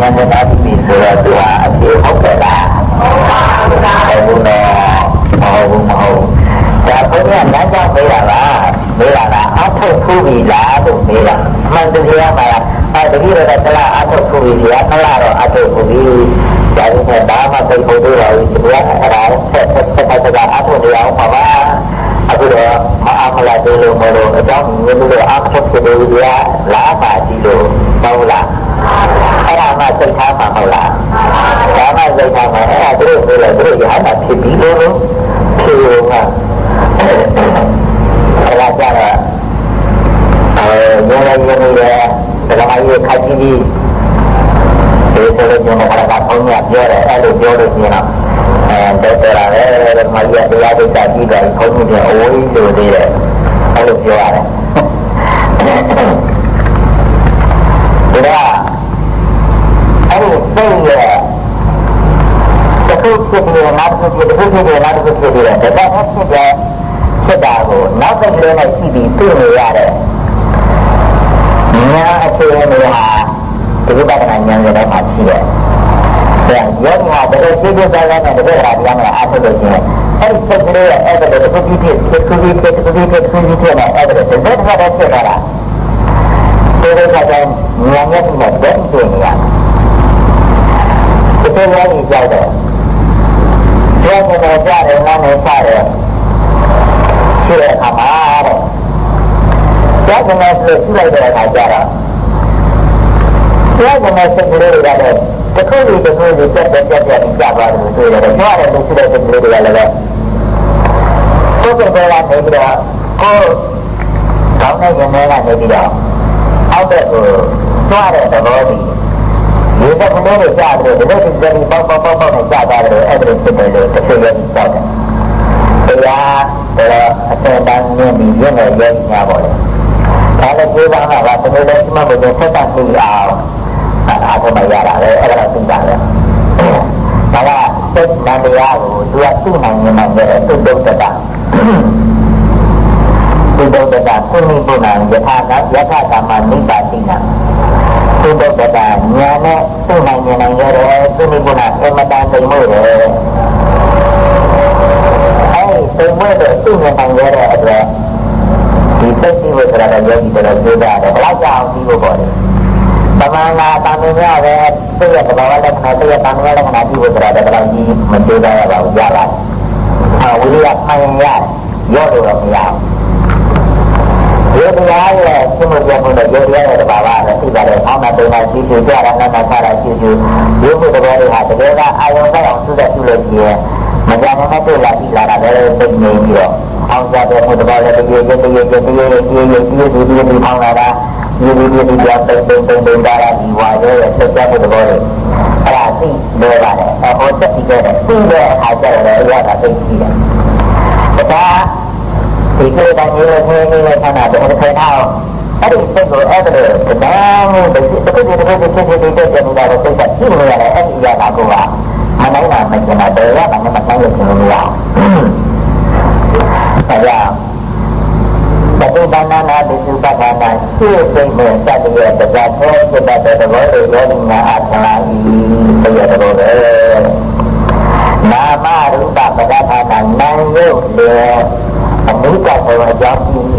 ဉာဏ်နဲ့တာပြီဆိုတော့သူဟာအပြေဟုတ်တယ်လားဟုတ်ဘူးနော်ဟုတ်ဘူးမဟုတ်ဒါဘုရားလမ်းကြောင်းပေးတာလားမေးတာလားအထုတ်ထူးပြီလားလို့မေးတာအမှန်တရားမှာအဲတတိယကတလားအထုတ်ထူးပြီလားတလားတော့အထုတ်ထူးပြီဒါပေမဲ့ဘာမှသိဖို့သေးပါဘူးဒီကအဲ့ဒါဆက်ဆက်ဆက်ဆက်အထုတ်ရအောင်ပါပါအခုတော့မအားမလားသေးလို့မလို့အကြောင်းမျိုးလို့အထုတ်ဖြစ်လို့ဒီကလာပါကြည့်လို့ဟုတ်လားအဲ့ဒါ မှစိတ်ထားမှာမဟုတ်လားဒါမှစိတ်ထားမှာအဲ့ဒါသူတို့ပြောလို့သူတို့ရဟန္တာဖြစ်ပြီးလို့ဖြစ်လို့ကအဲ့ဒါကြတော့အဲညနေညနေရဲ့ဓမ္မကြီးခက်ကြီးကြီးဒီလိုလိုမျိုးကတော့ဘုန်းကြီးပြောတယ်အဲ့လိုပြောလို့ရှိရင်တော့အဲတော်တော်လည်းဓမ္မကြီးတရားဒိဋ္ဌာကြီးတယ်ဘုန်းကြီးကအဝေးလိုသေးတယ်အဲ့လိုပြောရတယ်ဒါအဲ့ဒီစိတ်ရဲ့တစ်ခု ဖြစ်ပြီးနောက်တစ်ခုဖြစ်တစ်ခုဖြစ်ပြီးနောက်တစ်ခုဖြစ်ပြီးတော့ဒါကဖြစ်တဲ့ဖြစ်တာကိုနောက်တစ်လေးနဲ့ရှိပြီးသိနေရတဲ့ညာအခြေအနေဟာဒီလိုပတ်နာဉာဏ်ရဲ့မှာရှိတယ်။ဒါရောဟာတကယ်ကြည့်ကြတဲ့နဲ့တကယ်ရာတရားမှာအားထုတ်လို့ရှိရင်အဲ့ဒီစိတ်ကလေးရဲ့အဲ့ဒါတစ်ခုဖြစ်ဖြစ်တစ်ခုဖြစ်ဖြစ်တစ်ခုဖြစ်ဖြစ်တစ်ခုဖြစ်ဖြစ်နဲ့အဲ့ဒါတစ်ခုတစ်ခုဖြစ်တာလား။ဒီလိုကတည်းကဉာဏ်ရဲ့မှာတည်းဖြစ်နေရတယ်။ဒီလိုမျိုးကြောက်တယ်။ ဒီလိုမျိုးကြားတယ်နားနဲ့ကြားတယ်ရှိတဲ့အခါမှာတဲ့။ကြောက်နေလို့ရှိလိုက်တဲ့အခါကျတော့တရားကမှစိတ်ကလေးတွေကတော့တခုလေးတခုလေးတက်တက်တက်တက်ကြာသွားတယ်ဆိုရတယ်။ပြောရတယ်လို့ရှိတဲ့စိတ်ကလေးတွေကလည်းကိုယ်ကတော့နေပြီးတော့ကိုယ်ကောင်းတဲ့ဉာဏ်နဲ့ကနေပြီးတော့အောက်တဲ့ကိုသွားတဲ့သဘောတ ည်းဒီကကလေးတွေကြားတယ်ဒီလိုဒီလိုပေါက်ပေါက်ပေါက်ပေါက်နဲ့ကြားတာလေအဲ့ဒါဖြစ်တယ်လို့တစ်ခုလေးကြောက်တယ်။တရားတော့အစတန်းမြင်ပြီးရင်းနဲ့ရင်းညာပါလေ။ဒါလည်းပြောပါမှာကတကယ်လို့ဒီမှာဘယ်လိုဆက်တာမှုအောင်အားထုတ်မှရတာလေအဲ့ဒါသိတာလေဒါကစိတ်နံတရားကိုသူကသိနိုင်နေမှာလေသူဒုက္ခတာသူဒုက္ခတာကုဏိပုဏ္ဏယထာကယထာကမ္မနိဗ္ဗာတိနာ သူဒုက္ခတာညာနဲ့သိနိုင်နေနိုင်ရတယ်ကုဏိပုဏ္ဏအမတန်သိမှုတယ်အဲ့ဒီသိမှုတဲ့သိနေနိုင်ရတဲ့အတွက်ဒီသိသိဝိသရတဲ့ယောဂီတွေပြောကြတယ်ဘယ်လောက်ကြောင်ပြီးဖို့ပေါ်တယ်သမာနာတာမင်းရပဲသိရသဘာဝလက္ခဏာသိရတာမင်းလက္ခဏာပြုဖို့ဆိုတာတကယ်ကြီးမကြိုးစားရပါဘူးရပါတယ်။အဝိရိယမှန်ရရောလို့တော့မရဘူး။ဒီ တရားရဲ့ဆုမပြဖို့နဲ့တရားရဲ့ဘာသာနဲ့သိပါတယ်။ဟောင်းတာတိုင်မှာကြည့်ကြည့်ကြတာနဲ့မှတ်တာကြည့်ကြည့်ဒီလိုတရားတွေဟာတကယ်ကအာယုံပေါက်အောင်ဆုတဲ့ဆုလို့ကြည့်မကြမ်းမတော့လာပြီးလာတာလည်းသိနေပြီးတော့အောင်စားတဲ့ဘုရားလည်းတကယ်တကယ်တကယ်တကယ်တကယ်တကယ်တကယ်ဒီဒီပေါင်းလာတာဒီဒီဒီဒီတော့တိတ်တိတ်တိတ်တာကဒီဝါရဲ့ဆက်ကြတဲ့ဘောရဲ့အဲ့ဒါသိလို့ပါတယ်ဟောတက်ပြီးတော့သိတဲ့အခါကျတော့ရတာသိကြည့်တယ်ဒါ ဒီကိစ္စမျိုးနဲ့နေနေနဲ့ဆန္ဒတော့ခိုင်အောင်အဲ့ဒီစိတ်ကိုအဲ့ဒါလိုတန်းကိုတစ်ခုတစ်ခုတစ်ခုတစ်ခုတစ်ခုတစ်ခုနေတာတော့စိတ်ကကြည့်နေရတယ်အဲ့ဒီအရာကကိုကမနိုင်တာမကျင်တာဘယ်ရမှမနိုင်လို့ပြောလို့မရအောင်အဲ့ဒါပฏิပန္နနာဒိသုပက္ခနာရှိစိတ်နဲ့စတဲ့ရဲ့တရားတော်စိတ်တဲ့သဘောတွေရောညာအထလာဤတရားတော်တွေနာမရူပပဒဌာနာနာယုတ်လေ အမိကဘောအကြောင်းကြီး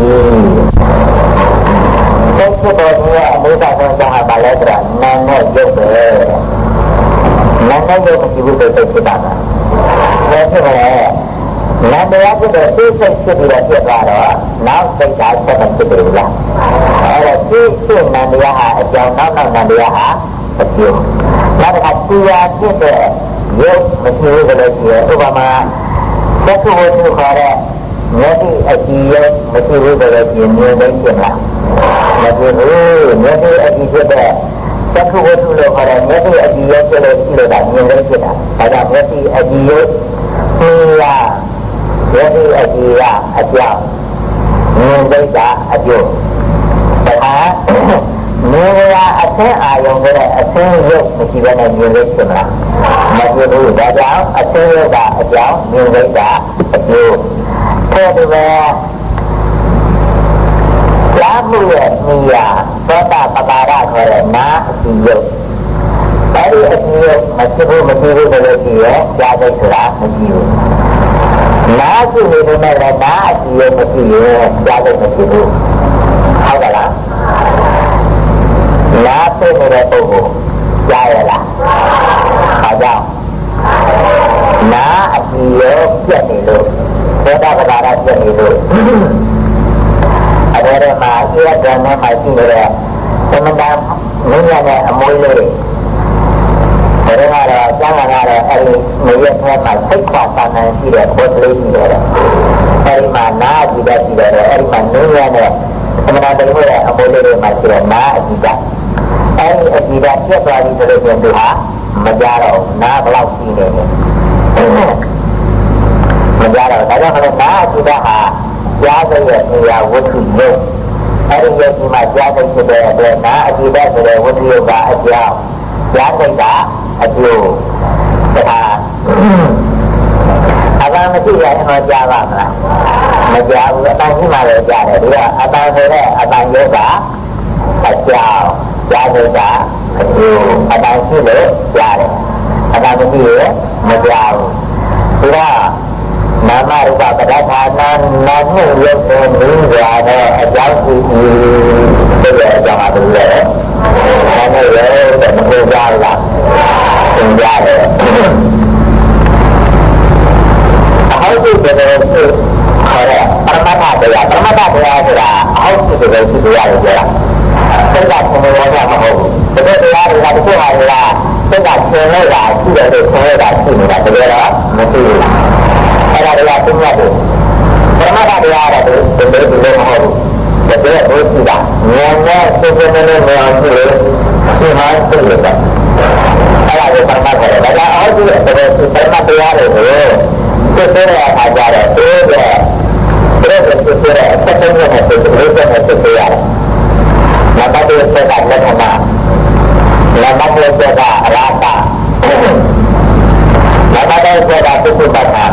စိတ်ဖြစ်ပေါ်နေတဲ့အမိကဘောကြောင့်ပါလဲတဲ့နာနဲ့ယုတ်တယ်နာနဲ့ယုတ်မရှိဘူးစိတ်ဖြစ်တာဒါဖြစ်တယ်နာတရားဖြစ်တဲ့သိစိတ်ဖြစ်ပြီးတော့ဖြစ်သွားတော့နောက်စိတ်ဓာတ်ဆက်မဖြစ်ဘူးလားအဲ့တော့သိစိတ်နာတရားဟာအကြောင်းနောက်နောက်နာတရားဟာအကျိုးနောက်တစ်ခါတရားဖြစ်တဲ့ရုပ်မရှိဘူးလို့ရှိရင်ဥပမာသက္ကဝတ္ထုခေါ်တဲ့ မျက်စိအကြည့်ရုပ်မရှိဘူးလို့ရှိရင်မြင်သိဖြစ်လားမဖြစ်ဘူးမျက်စိအကြည့်ဖြစ်တဲ့သက္ကဝတ္ထုလို့ခေါ်တဲ့မျက်စိအကြည့်ရုပ်ဖြစ်လို့ရှိလို့ဒါမြင်သိဖြစ်တာဒါကြောင့်မျက်စိအကြည့်ရုပ်တရားယတိအကြည်ကအကြောင်းမြင်သိတာအကျိုးတခါမြင်ရအသင်းအာယုံတဲ့အသင်းရုပ်မရှိဘဲနဲ့မြင်လို့ဖြစ်မလားမဖြစ်ဘူးဒါကြောင့်အသင်းရုပ်ကအကြောင်းမြင်သိတာအကျိုး တဲ့ဒီပဲလာမှုရဲ့မိယာသောတာပပါဒခေါ်တဲ့နာအကြည်ရုပ်ပအဲဒီအကြည့်မရှိဘူးမရှိဘူးဆိုလို့ရှိရင်ကြားသိဆိုတာမရှိဘူးနားရှိနေနေနဲ့လည်းနားအကြည့်မရှိရင်ကြားသိမရှိဘူးဟုတ်ကလားနားသိနေတဲ့ပုဂ္ဂိုလ်ကြားရလားဘာကြောင့်နားအကြည့်ရောပြတ်နေလို့ သောတာပတိရပြတ်နေလို့အဲ့ဒါမှအေရကံနဲ့မှရှိနေတဲ့သမဏမင်းရတဲ့အမွေးလေးဒါကတော့ကျမ်းဂန်ကတော့အဲ့ဒီငရဲထဲမှာစိတ်ခွာတာနိုင်ရှိတဲ့ဘုရားလေးရှိတယ်အဲ့ဒီမှာနာအကြည့်တဲ့ရှိတယ်အဲ့ဒီမှာမင်းရတဲ့သမဏတိဟိုရဲ့အမွေးလေးတွေမှာရှိတဲ့နာအကြည့်တဲ့အဲ့ဒီအကြည့်တဲ့ပြတ်သွားပြီဆိုလို့ရှိရင်သူဟာမကြတော့နာဘလောက်ရှိနေတယ် မကြတော့ဒါကြောင့်လည်းနာအကြည့်တဲ့ဟာကြားတဲ့နေရာဝတ္ထုရုပ်အဲ့ဒီရုပ်ဒီမှာကြားတဲ့ဖြစ်တဲ့အတွက်နာအကြည့်တဲ့ဆိုတဲ့ဝတ္ထုရုပ်ကအကြောင်းကြားတဲ့ကအကျိုးဒါအပန်းမရှိရရင်တော့ကြားပါမလားမကြားဘူးအပန်းရှိမှလည်းကြားတယ်ဒီကအပန်းဆိုတဲ့အပန်းရုပ်ကအကြောင်းကြားတဲ့ကအကျိုးအပန်းရှိလို့ကြားတယ်အပန်းမရှိရင်မကြားဘူးဒါ နာမရူပပဒဌာနာနာမှုရုပ်ကိုမြင်ကြတဲ့အကြောင်းရှိဒီလိုအကြောင်းအတူလေ။ဒါနဲ့လည်းမပြောကြလား။သင်ကြတယ်။အဟောက်ဒီတဲ့ခေါ်တဲ့ပရမတ္ထတရားပရမတ္ထတရားဆိုတာအဟောက်ဒီတဲ့ရှိတရားကိုပြောတာ။စိတ်ကဆင်းရဲတာမဟုတ်ဘူး။ဒီတရားတွေကတစ်ခုဟာတွေကစိတ်ကဆင်းရဲတာရှိတယ်လို့ဆင်းရဲတာရှိနေတာတကယ်တော့မရှိဘူး။ အဲ့ဒါတွေကသိရတယ်ပရမတ္ထတရားရတယ်ဒီလိုဒီလိုမဟုတ်ဘူးတကယ်ဘုရှိတာဉာဏ်နဲ့စိတ်နဲ့နဲ့ဉာဏ်ရှိလို့ရှိမှသိရတာအဲ့ဒါကိုပရမတ္ထတယ်ဒါကအောက်ကြီးတဲ့ပရမတ္ထတရားတွေကိုသိတဲ့အခါကျတော့သိတဲ့ပြည့်စုံသိတဲ့အချက်တွေနဲ့သိတဲ့လေးနဲ့သိတဲ့ရတယ်နံပါတ်1ကလက္ခဏာနံပါတ်2ကအရာတာနံပါတ်3ကသုခပတ္တာ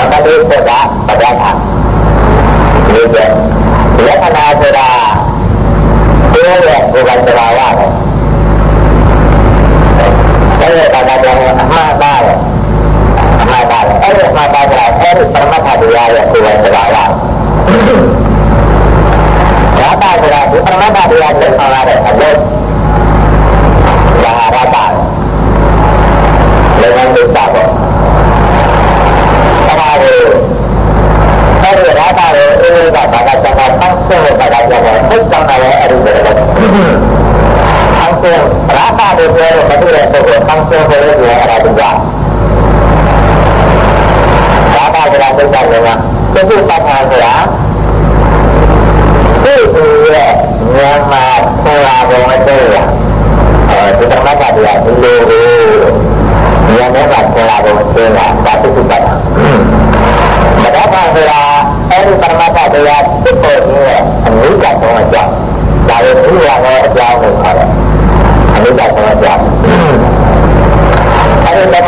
နံပါတ်၄ဆိုတာပဒနာဒီကလက္ခဏာဆိုတာဒီရဲ့ဘုရားတရားရတယ်အဲ့ဒါကလည်းအမှားပါတယ်အမှားပါတယ်အဲ့ဒီအမှားပါတယ်အဲ့ဒီပရမတ္ထတရားရဲ့ဘုရားတရားရရာတာဆိုတာဒီပရမတ္ထတရားကိုဆောင်ရတဲ့အလုပ်ဒါရာတာလည်းလည်းသိတာပေါ့အဲ့ဒီရာတာရဲ့အေးက ဘာသာစကားတောင်းဆိုတဲ့ဘာသာစကားသိဆောင်တာရဲ့အဲ့ဒီလိုပဲတောင်းဆိုရာတာတွေပြောတဲ့မတူတဲ့ပုဂ္ဂိုလ်တောင်းဆိုတဲ့လူရဲ့အဲ့ဒါတူပါရာတာကလည်းသိတာလည်းကသိဖို့ပတ်ထားဆိုတာသိသူရဲ့ဉာဏ်မှာဆရာပေါ်မှာတွေ့ရအဲဒီဓမ္မတာတရားဒီလိုကိုဉာဏ်နဲ့ကဆရာပေါ်မှာတွေ့ရတာသိဖို့ပတ်ထားမတ္တဆိုတာအဲဒီပရမတ္ထတရားဖြစ်ပေါ်ခြင်းရဲ့အနိစ္စဆုံးအကြောင်းဒါကိုဘုရားရဲ့အကြောင်းကိုခေါ်တယ်အနိစ္စဆုံးအကြောင်းအဲဒီတ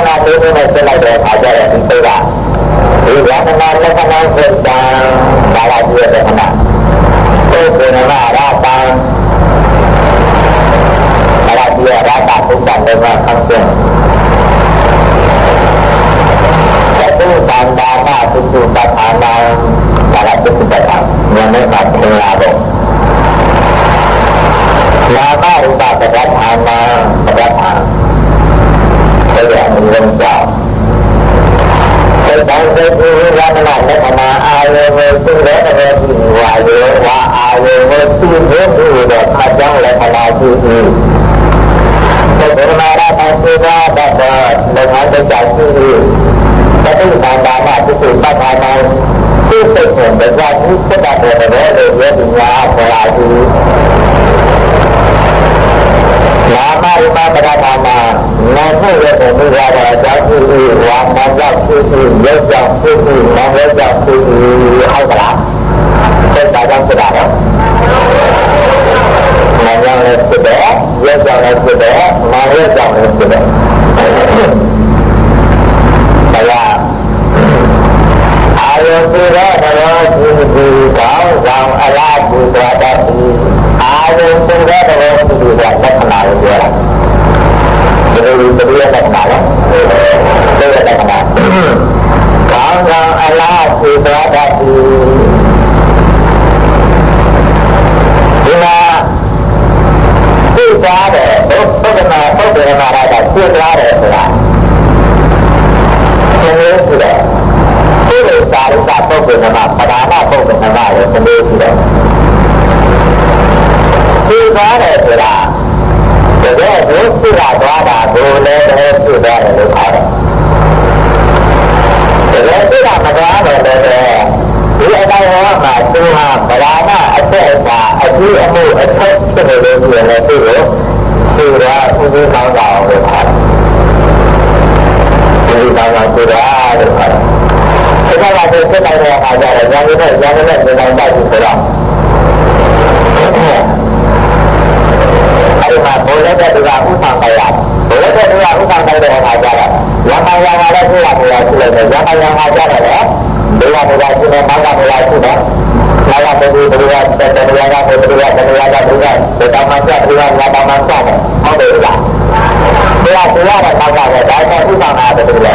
ဏှာလေးနဲ့ဆက်လိုက်တဲ့အခါကျတော့ဒီစိတ်ကဒီဝါဒနာလက္ခဏာစိတ်တံဒါလာကြည့်တဲ့ခဏသို့ပေမဲ့ရာတံ ဒါလာကြည့်ရတာဘုရားလည်းမဆန်းစင်သုတန္တာကသုစုပဋ္ဌာနာဒါကသုစုပဋ္ဌာဉာဏ်နဲ့မှသင်လာတော့နာမရူပပဋ္ဌာနာ ကြောင့်အလားပူဇော်တတ်သည်အာယုသင်္ကတဝေသူတို့ကလက္ခဏာကိုပြောတာဒီလိုဒီလိုလက္ခဏာလားဒီလိုလက္ခဏာကောင်းကောင်းအလားပူဇော်တတ်သည်ဒီမှာသိသွားတယ်ပုဒ္ဒနာပုဒ္ဒနာကသိသွားတယ်ဆိုတာသင်လို့ရှိတယ် လိုစာရိကပုဂ္ဂိုလ်မှာပဒါနပုဂ္ဂိုလ်မှာလည်းဒီလိုရှိတယ်သိသွားတယ်ဆိုတာတကယ်ကိုသိတာသွားတာကိုလည်းတကယ်သိသွားတယ်လို့ခေါ်တယ်တကယ်သိတာမသွားတော့လည်းဒီအတိုင်းဟောမှာသူဟာဗလာနာအသက်အသာအကျိုးအမှုအချက်ဖြစ်နေလို့ရှိရင်လည်းသူ့ကိုသိတာဥပ္ပကောင်းတာလို့ခေါ်တယ်ဒီကောင်းတာဆိုတာလို့ခေါ်တယ် 大会非常的好像我们那我们那地方带进去了。哎呀，我那个地方不上班了，我那个地方不上班的他家了，阳光阳光的地方不来去了，阳光阳光家的人，地方不来去了，马上不来去了，来让我们不要在在在让我们不要在在在不要，我当忙下不要我当忙下的，好对吧？不要不要的，马上的，来到地方来的对不对？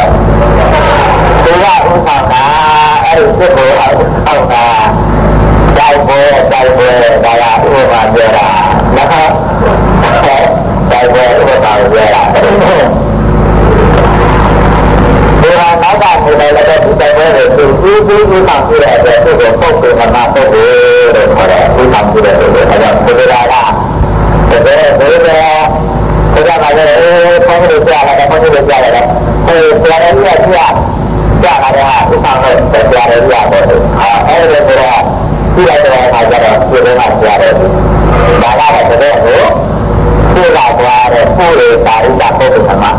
ကလည်းသိရပြရရှိလိုက်တယ်ရမယံကကြတော့လေဘုရားဘုရားရှိတယ်ဘာကဘုရားရှိတယ်လာလာဘုရားဘုရားတဲ့တရားကဘုရားတရားကဘုရားတဲ့တမန်ကျဘုရားလာတမန်ကျတယ်ဟုတ်တယ်လားဘုရားဘုရားတဲ့ဘောက်ကလည်းဒါကဥဆောင်တာတဲ့တူတယ်ဘုရားဥဆောင်တာအဲ့ဒီစိတ်ကိုအောက်တာတိုက်ပွဲတိုက်ပွဲဒါကဥပမာပြောတာနော်တိုက်ပွဲဥပမာပြောတာဒီဟာနောက်ကနေလည်းလည်းဒီတိုက်ပွဲကိုသူကြီးကြီးဥဆောင်ပြတဲ့အတွက်သူ့ကိုပုတ်ကိုမနာပုတ်ကိုလို့ခေါ်တယ်ဥဆောင်ပြတဲ့အတွက်အဲဒါဘုရားကတကယ်ဘုရားဘုရားကလည်းဘုန်းကြီးကြားလာတယ်ဘုန်းကြီးကြားလာတယ်ဟိုဆရာတော်ကြီးကကြားကြားလာတဲ့ဟာဥဆောင်လို့ဆ ကြာတာကဥပမာပဲကြာတယ်ကြာတယ်အဲ့ဒါဆိုတော့ဒီလိုတဲ့အခါကျတော့ဒီလိုကကြာတယ်ဒါကတော့တဲ့ကိုဒီကသွားတဲ့ကိုယ်ရဲ့ပါရိသပုဒ်ကမှာ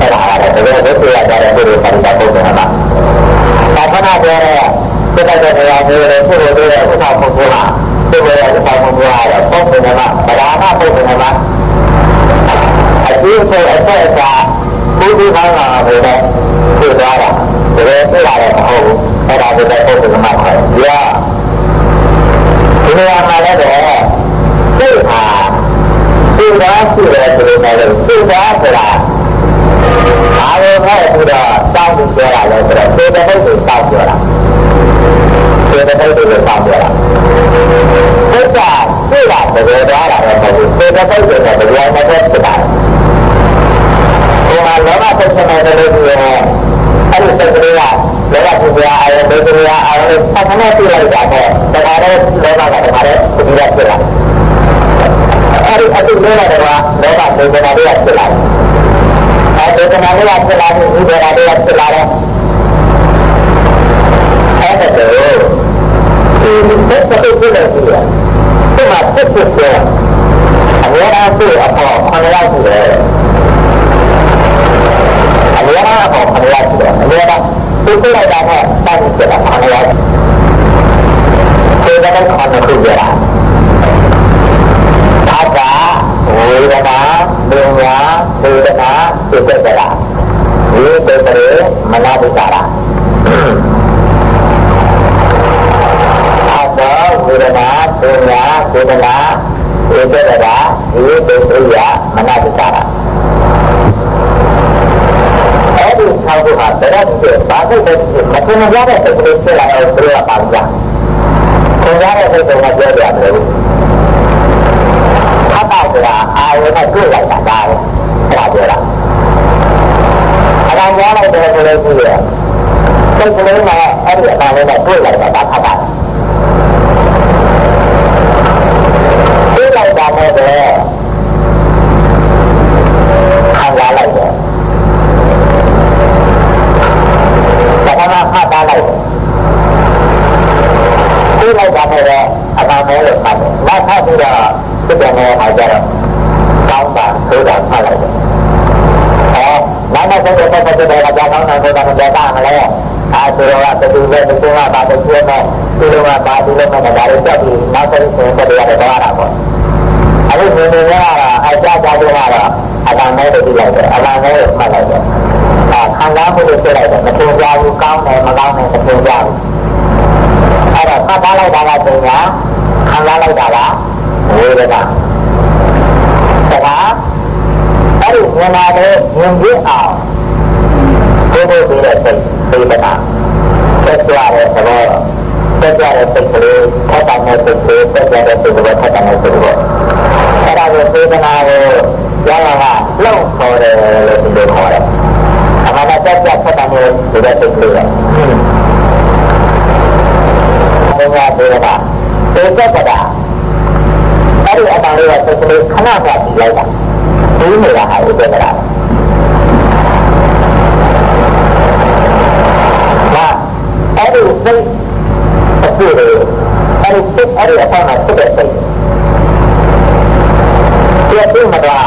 အဲ့ဒါကတော့တဲ့ကိုယ်ရဲ့ပါရိသပုဒ်ကမှာသာသနာ့ပြောတဲ့ပြတ်တဲ့နေရာမျိုးတွေပို့လို့တဲ့ဥပမာပုဒ်ကဒီလိုတဲ့ဥပမာပုဒ်ကတော့ပုဒ်ကမှာဒါကပုဒ်ကမှာအကျိုးဆက်အဆက်အစားဘုရားဘာသာတွေနဲ့ပြောတာ တကယ်သိလာတဲ့မဟုတ်ဘူးအဲ့ဒါဒီတဲ့ပုဂ္ဂိုလ်မှာခေါ်တယ်ဒီနေရာမှာလည်းသိဟာသိတာရှိတယ်ဆိုလို့လည်းသိတာဆိုတာအားလုံးနဲ့ပြီးတော့တောင်းပြီးပြောတာလဲဆိုတော့သေတဲ့ဘုရားတောင်းပြောတာသေတဲ့ဘုရားကိုတောင်းပြောတာဘုရားသိတာတကယ်တော့တာလည်းမဟုတ်ဘူးသေတဲ့ဘုရားကတရားနဲ့ဖြစ်တာဒီမှာလောဘဖြစ်နေတယ်လို့ပြောရင်အဲ့ဒီစိတ်ကလေးကလောဘပူဇာအာရုံဒုတိယအာရုံဆက်ကနေပြလိုက်တာတော့ဒါကြတဲ့လောဘကတခါတည်းဒီလိုဖြစ်လာအဲ့ဒီအတုလောဘတွေကလောဘဒေသနာတွေကဖြစ်လာတယ်အဲဒေသနာတွေကဖြစ်လာပြီးဒီဒေသနာတွေကဖြစ်လာတယ်အဲ့ဒါတော့ဒီသက်သက်ဖြစ်နေတယ်ဒီမှာဖြစ်ဖြစ်တယ်အများအားဖြင့်အပေါ်ခဏလောက်ရှိတယ်အများအားအပေါ်ခဏလောက်ရှိတယ်အများအားဒီပြလိုက်တာနဲ့တိုင်ဖြစ်တာခဏလောက်ဒီကတော့ခဏခုပြတာသာဝေဒနာပညာဝေဒနာသိတ္တရာဒီတေတရေမနာတိတာရာသာဝေဒနာပညာဝေဒနာသိတ္တ ရာဒီတေတရိယမနာတိတာရာအဲ့ဒီဆောက်ဖို့ဟာတရက်ဖြစ်ဘာဖြစ်တဲ့မသိမရတဲ့စိတ်ကလေးဖြစ်လာအောင်ပြောရပါကြ။ခင်ဗျားတဲ့စိတ်ကပြောကြရမလို့အပ္ပဆိုတာအာရုံနဲ့တွေ့လိုက်တာဒါပဲအဲ့ဒါပြောတာ အကောင်ကြားလိုက်တယ်ဆိုလို့ရှိရင်စိတ်ကလေးနဲ့အဲ့ဒီအကောင်လေးနဲ့တွေ့လိုက်တာဒါဖတ်တာတွေ့လိုက်တာနဲ့ပဲခံစားလိုက်တ နဲ့ပဲအကောင်လေးကိုဖတ်တယ်နောက်ဖတ်ပြီးတော့ဖြစ်တဲ့နေရာကြတော့ကောင်းတာဆိုတာဖတ်လိုက်တယ်။အဲနောက်နောက်ဆုံးတော့ပတ်သက်တဲ့ကြောင်းကောင်းတာဆိုတာမပြောတာမလဲ။အဲဆိုတော့တူပဲတူကပါတဲ့ကျွေးမဲ့ဒီလိုကပါဒီလိုမဲ့ဒါတွေတက်ပြီးနောက်ဆုံးဆိုတော့ရတယ်တော့တာပေါ့။အခုနေနေရတာအကြကြတော့ကတော့အတန်မဲတူလိုက်တယ်အတန်မဲကိုမှတ်လိုက်တယ်။အဲခံစားမှုတွေပြလိုက်တယ်မထင်ကြဘူးကောင်းတယ်မကောင်းတယ်မထင်ကြဘူး။အဲ့တော့ဖတ်ထားလိုက်တာကပညာခံစားလိုက်တာကဝေဒနာတခါ အဲ့ဒီမြင်လာတဲ့မြင်ပြအောင်ဒီလိုပြီးတဲ့စိတ်ဝေဒနာဆက်ကြတဲ့သဘောဆက်ကြတဲ့စိတ်ကလေးထပ်တဲ့စိတ်ကလေးဆက်ကြတဲ့စိတ်ကလေးထပ်တဲ့စိတ်ကလေးအဲ့ဒါကိုဝေဒနာကိုရရကလုံးခေါ်တယ်လို့ဒီလိုခေါ်တယ်အမှန်တော့တက်တက်ဆက်တယ်ဒီလိုသိလို့ရတယ်ဘုရားဒေဝနာသေတ္တတာအဲ့ဒီအတန်လေးကစိတ်ကလေးခဏကကြည့်လိုက်တာ ဒီနေတာဟာဥပ္ပဒရာဟာအဲ့ဒီစိတ်အပြည့်လေးအဲ့ဒီစိတ်အဲ့ဒီအပေါ်မှာဖြစ်တဲ့စိတ်ပြည့်စုံမတော့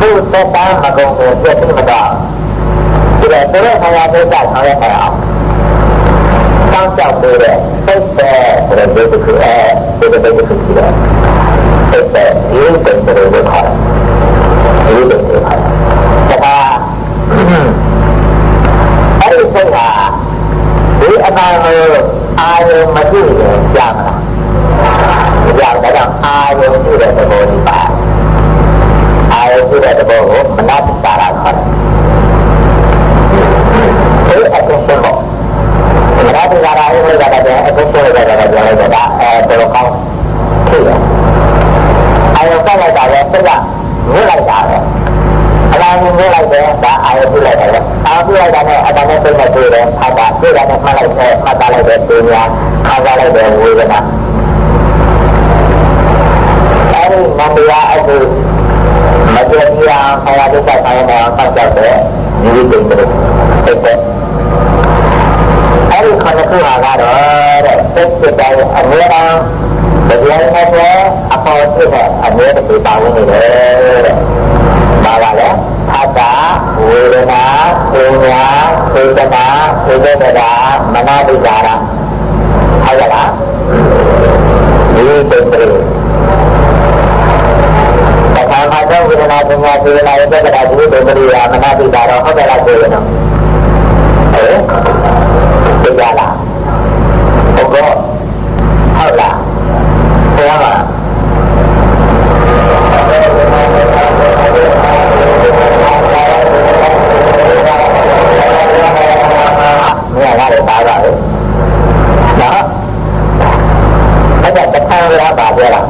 သူ့သက်တမ်းမကုန်ဘူးပြည့်စုံမတော့ဒီလိုဆိုတဲ့ဆရာဒုက္ခဆောင်ရအောင်တောင်းကြောက်ပေးတဲ့စိတ်ပဲဆိုတဲ့ဒီတစ်ခုအဲဒီတစ်ခုရှိတယ်စိတ်ပဲဒီတစ်ခုကိုခေါ်တယ် ဒီတစ်ခုခေါ်တယ်ဒါကအဲ့ဒီစိတ်ဟာဒီအမှန်ကိုအာရုံမကြည့်ရင်ကြာမလားကြာတော့အာရုံကြည့်တဲ့သဘောဒီပါအာရုံကြည့်တဲ့သဘောကိုမနတိတာရခေါ်တယ်ဒီအကျဉ်းပေါ့မနတိတာရရေးလိုက်တာတဲ့အကျဉ်းလိုက်တာကပြောလိုက်တာအဲတော်တော်ကောင်းဖြစ်တယ်အာရုံဆက်လိုက်တာလည်းစိတ်ကမြင်လိုက်တာပဲအလားတူမြင်လိုက်တယ်ဒါအာရုံကြည့်လိုက်တယ်အာရုံကြည့်လိုက်တာနဲ့အတန်းနဲ့စိတ်နဲ့တွေ့တယ်ဖတ်တာတွေ့တာနဲ့မှတ်လိုက်တယ်မှတ်သားလိုက်တယ်ပညာခံစားလိုက်တယ်ဝေဒနာအဲဒီမတရားအကူမတရားဆရာဒုက္ခဆိုင်ရာပတ်သက်တဲ့ဒီလိုတွေစိတ်တဲ့အဲဒီခန္ဓာကိုယ်ဟာကတော့တဲ့စိတ်စိတ်တိုင်းအမြဲတမ်းတရားနဲ့ပဲအပေါ်ဖြစ်တဲ့အမြဲတည်းပါဝင်နေတယ်တဲ့။ဒါပါလေအတ္တဝေဒနာပညာစေတနာစေတနာမနတိကာရဟုတ်ကလားဒီတုံးတယ်တခါမှတော့ဝေ ဒနာပညာစေတနာစေတနာဒီတုံးတယ်ရမနတိကာရဟုတ်ကလားပြောရအောင်ဟဲ့ဒီကြလားဟုတ်ကောဟုတ်လားဘုရားကမြတ်ရတယ်ပါပါလေနော်အဲ့ဒါတခါရပါပြောလား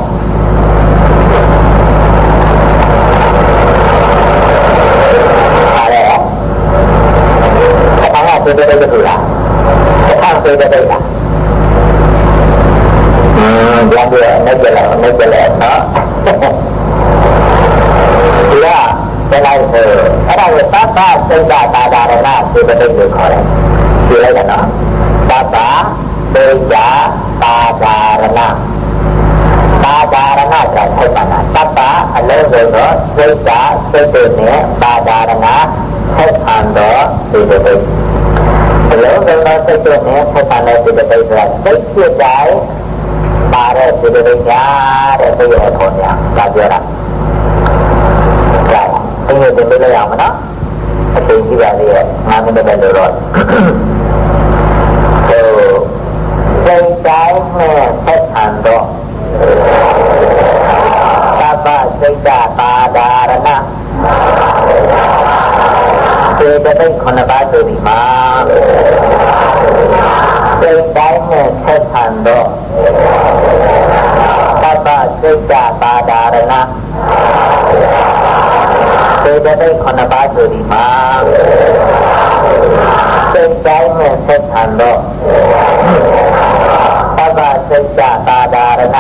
အဲ့ဒါတခါကပြေးတဲ့တူလားတခါပြေးတဲ့လားอืมပြန်ပြနေကြလားနေကြလားနော်ဒီကဘယ်လိုက်ဆိုအဲ့ဒါကိုသ တ္တစိတ်တာတာရဏစေတသိက်ကိုခေါ်တယ်ဒီလိုကနော်သတ္တစိတ်တာတာတာရဏတာတာရဏဆိုတာဆက်ပါတာသတ္တအလုံးစုံသောစိတ်တာစိတ်တွေနဲ့တာတာရဏဆက်ဆံသောစေတသိက်အလုံးစုံသောစိတ်တွေနဲ့ဆက်ဆံတဲ့စေတသိက်ဆိုတာစိတ်ဖြစ်တိုင်းပါတဲ့စေတသိက်များတဲ့စိတ်ရဲ့ခေါ်ညာဒါပြောတာအင်းရဲ့ဒီလိုရအောင်နော် အချိန်ကြီးပါလေ5မိနစ်ပဲလို့တော့ဟိုစိတ်တိုင်းနဲ့ဆက်ဆံတော့သဗ္ဗစိတ်တာပါဒာရဏစေတသိက်ခုနှစ်ပါးဆိုဒီမှာစိတ်တိုင်းနဲ့ဆက်ဆံတော့သဗ္ဗစိတ်တာပါဒာရဏ စေတသိက်ခုနှစ်ပါးဆိုဒီမှာစိတ်တိုင်းနဲ့ဆက်ဆံတော့သဗ္ဗစိတ်တာပါဒာရဏ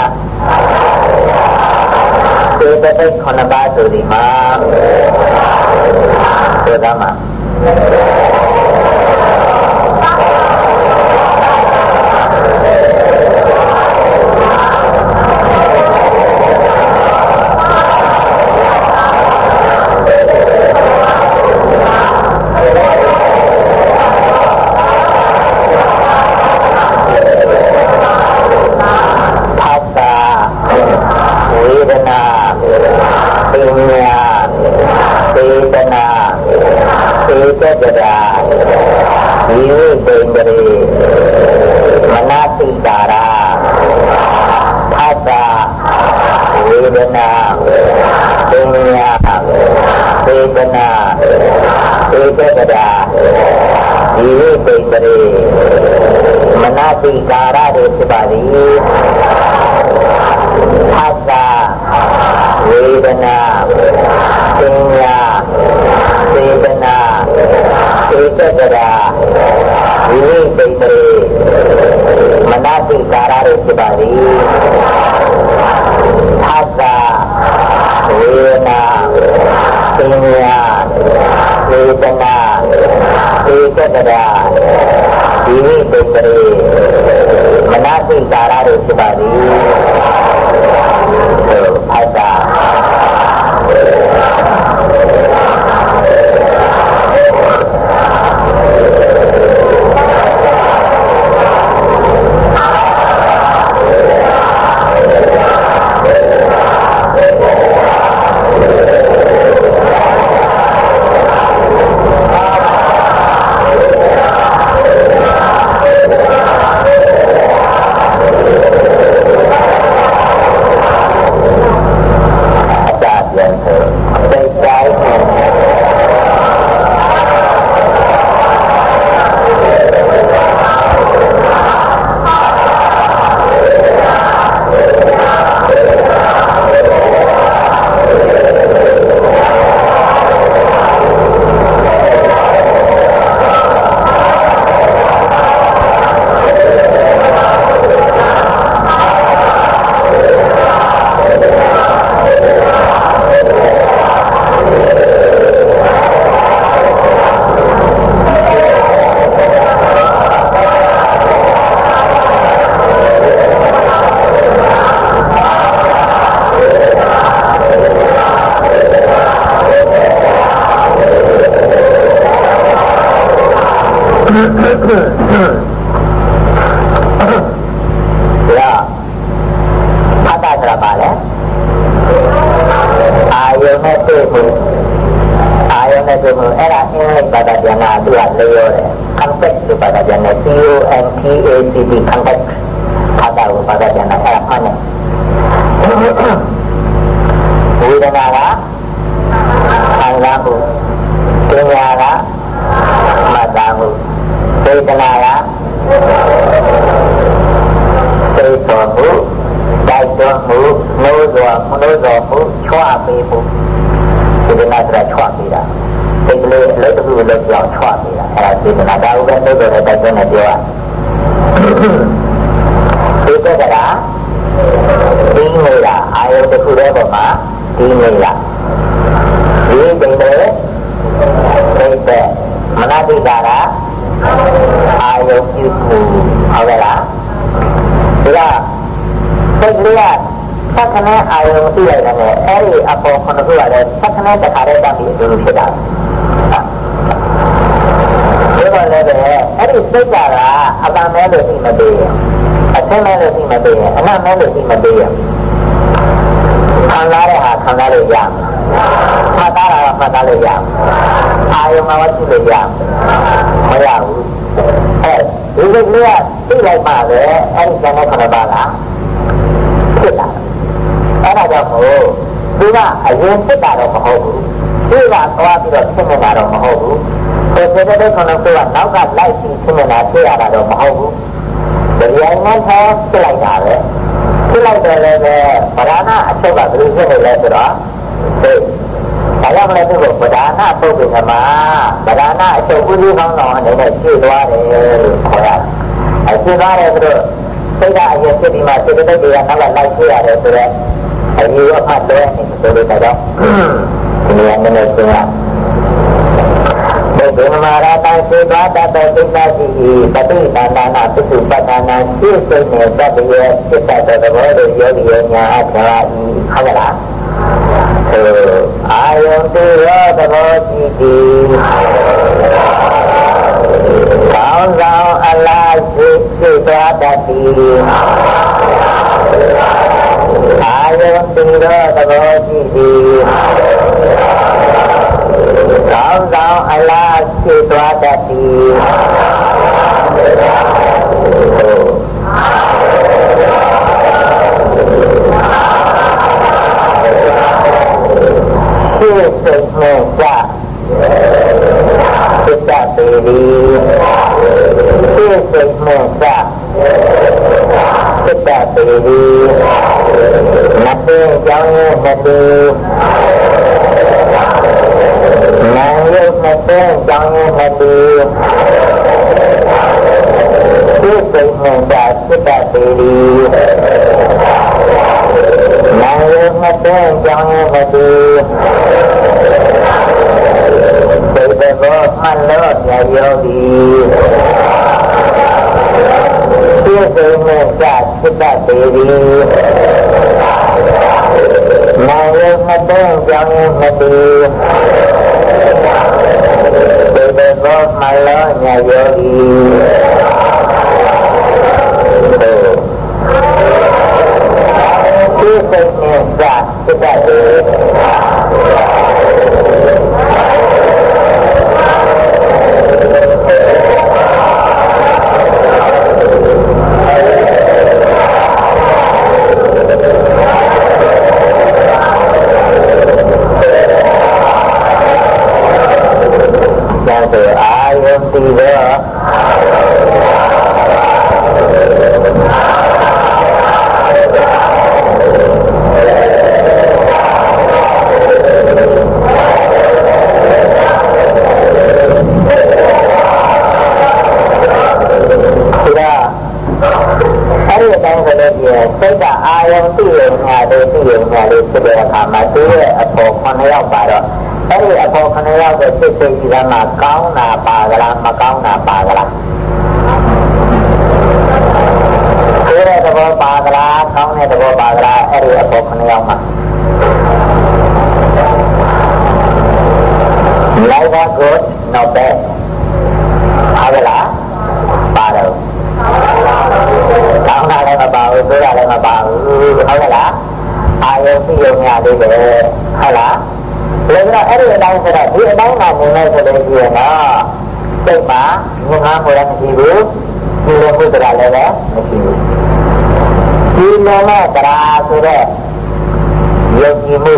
စေတသိက်ခုနှစ်ပါးဆိုဒီမှာစေတမှာ တိကာရတွေဖြစ်ပါသည်သစ္စာဝေဒနာပညာစေတနာစေတကရာ ဝိနိသိတရေမနတိကာရတွေဖြစ်ပါသည်အတ္တဝေဒနာပညာစေတနာစေတကရာဝိနိသိတရေမနတိကာရတွေဖြစ်ပါသည် တနာကသိတော်မှုတိုက်တော်မှုနိုးတော်မှုနိုးတော်မှုချွာပေးမှုဒီမှာဆိုတာချွာပေးတာဒီလိုအလုပ်တစ်ခုလုပ်ကြအောင်ချွာပေးတာအဲ့ဒါစေတနာဒါဟုတ်ကဲ့နိုးတော်နဲ့တိုက်တော်နဲ့ပြောရဒီကကရာဒီနေတာအာယုတစ်ခုရဲ့ပုံမှာဒီနေတာဒီတဲ့တဲ့မနတိကာရာ အာယုပြုမှုဟုတ်ကလားဒါစိတ်လေးကသက္ကနာအာယုသိရတယ်နဲ့အဲ့ဒီအပေါ်ခုနကလည်းသက္ကနာတခါတည်းတမ်းပြီးအတူတူဖြစ်တာဒီမှာလည်းပဲအဲ့ဒီစိတ်ကြတာအပံမဲလို့သိမသေးဘူးအဆင်းမဲလို့သိမသေးဘူးအမှန်မဲလို့သိမသေးဘူးခံစားရတာခံစားလို့ရမှာမှတ်သားတာကမှတ်သားလို့ရမှာ အာယုံမှာရှိလို့ရမရဘူးအဲဒီလိုမျိုးကသိလိုက်ပါပဲအဲဒီကျန်တဲ့ခဏပါလားဖြစ်လာအဲ့ဒါကြောင့်မို့သူကအရင်ဖြစ်တာတော့မဟုတ်ဘူးသူကသွားပြီးတော့ဖြစ်နေတာတော့မဟုတ်ဘူးဒီပြတဲ့ခဏကနောက်ကလိုက်ပြီးဖြစ်နေတာဖြစ်ရတာတော့မဟုတ်ဘူးတရားမှန်သောဖြစ်လိုက်တာပဲဖြစ်လိုက်တယ်လည်းပဲဗရဏအချုပ်ကဘယ်လိုဖြစ်နေလဲဆိုတော့ ဘာကြောင့်လဲဆိုတော့ဗဒာနာပုဂ္ဂိုလ်ကမှာဗဒာနာအချုပ်ဦးစီးကောင်းဆောင်အနေနဲ့ဖြည့်သွားတယ်လို့ခေါ်ရတယ်။အဖြည့်သွားတယ်ဆိုတော့စိတ်ဓာတ်အရင်ဖြစ်ပြီးမှစိတ်တိတ်တွေကနောက်လိုက်ဖြည့်ရတယ်ဆိုတော့အရင်ရောဖတ်တယ်ဆိုလို့တော့ဒီနေရာနဲ့ဆိုရဒေမမာရတံစေဘာတတသိနာရှိဤပတိတန္နာနာပစ္စုပတနာရှိစိတ်နဲ့တတ္တရဲ့စိတ်တတ်တဲ့ဘောရဲ့ယောဂီရဲ့ညာအထာဟုတ်လား ကိုအာယုံသိရောသဘောရှိသည်ကောင်းဆောင်အလားရှိရှိသွားတတ်သည်အာယုံသိရောသဘောရှိသည်ကောင်းဆောင်အလားရှိသွားတတ်သည် สึกเมื่อว่าจิตตปีดีรู้สึกเมื่อว่าจิตตปีดีนับเป็นยังนับเป็นนางเลือกนับเป็นยังนับเป็นรู้สึกเมื่อว่าจิตตปีดี နာယုမသိကြောင်းရဲ့မသိစိတ်တော်မှန်လို့ရရောဒီဒီစိတ်နဲ့သာစိတ်တည်းဒီနာယုမသိကြောင်းရဲ့မသိစိတ်တော်မှန်လို့ရရောဒီ စိတ်နဲ့သာစိတ်တည်းကျော 9ယောက်ကိုစိတ်စိတ်ကြီးကမှကောင်းတာပါကလားမကောင်းတာပါကလား တိုင်းမှာနေနေဆိုလို့ရှိရင်တော့စိတ်မှာငြင်းငါမှုလည်းမရှိဘူးဒီလိုမှုတရားလည်းမရှိဘူးဒီလိုနဲ့တရားဆိုတော့ယုံကြည်မှု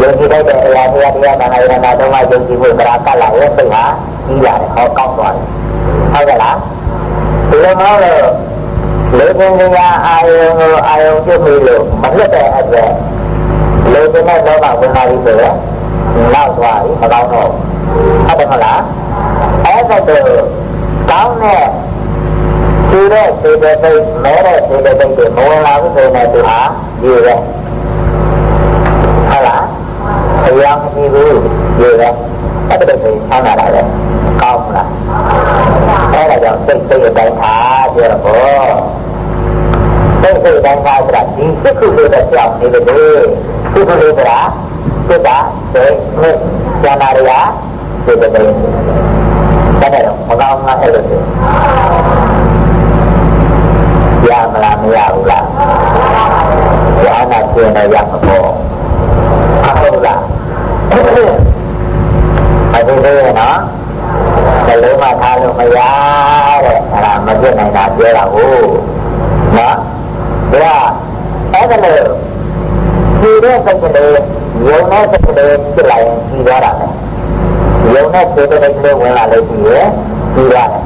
ယုံကြည်တဲ့အရာတရားတရားနာရနာတော့မှယုံကြည်မှုတရားကလာရဲ့စိတ်ဟာကြီးလာတယ်ဟောကောက်သွားတယ်ဟုတ်ကလားဒီလိုမျိုးလို့လေပင်ကအာယုံကိုအာယုံပြုမိလို့မဖြစ်တဲ့အတွက်လေပင်နဲ့လောဘဝင်လာပြီဆိုရင်နောက်သွားပြီမကောင်းတော့ဟု တ်တယ်မလားအဲ့ဒါတော့ကောင်းတဲ့ဒီတဲ့စေတသိက်မဲတဲ့စေတသိက်တွေမဝင်လာဘူးဆိုရင်သူဟာဒီရဲ့ဟုတ်လားအရာမရှိဘူးဒီရဲ့အဲ့ဒါကိုဆန်းလာတယ်ကောင်းလားအဲ့ဒါကြောင့်စိတ်စိတ်အတိုင်းထားပြောတော့စိတ်စိတ်တိုင်းထားဆိုတာဒီစိတ်ခုလေးတဲ့ကြောင့်နေတယ်စိတ်ခုလေးဆိုတာစိတ်ကစိတ်နဲ့ဉာဏ်ရ ရာစိတ်တဲ့တယ်တော့မကောင်းမှအဲ့လိုရမလားမရဘူးလားရနာကျင်တယ်ရမှာပေါ့ဟုတ်လားအခုသေးရနော်ဘယ်လိုမှထားလို့မရတဲ့အဲ့ဒါမပြတ်နိုင်တာပြောတာကိုနော်ဒါအဲ့ဒါလို့ဒီတဲ့စိတ်ကလေးယုံတဲ့စိတ်ကလေးဖြစ်လာရင်ကြီးသွားတာပဲ ယုံတဲ့စိတ်ကလေးဝင်လာလို့ရှိရင်ကြီးသွားတယ်